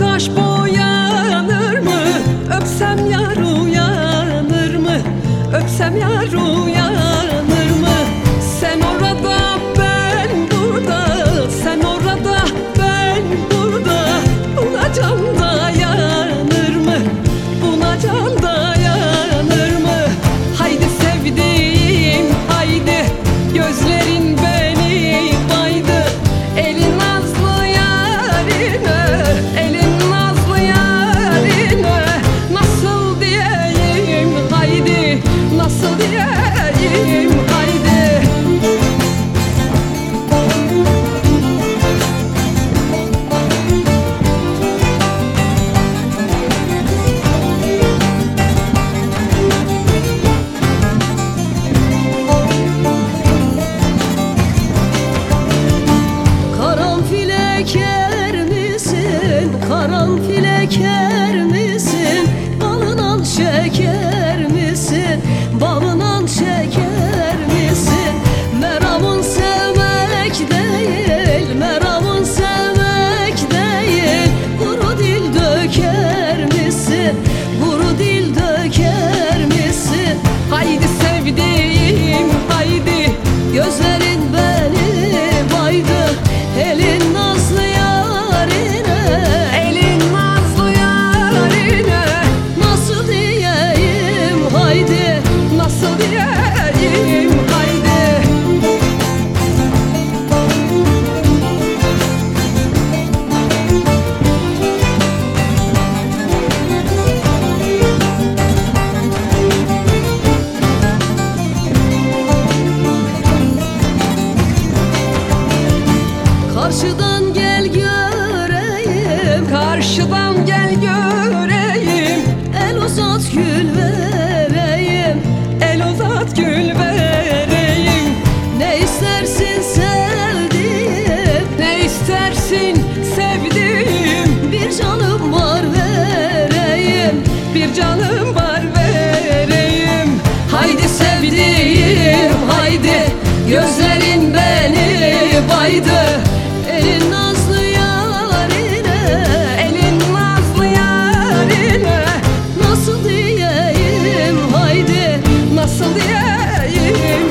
gosh, boy. so the bağına Karşıdan gel göreyim. Karşıdan gel göreyim. El uzat gül vereyim. El uzat gül vereyim. Ne istersin sevdiğim? Ne istersin sevdiğim? Bir canım var vereyim. Bir canım var vereyim. Haydi sevdiğim haydi. Gözler Yeah.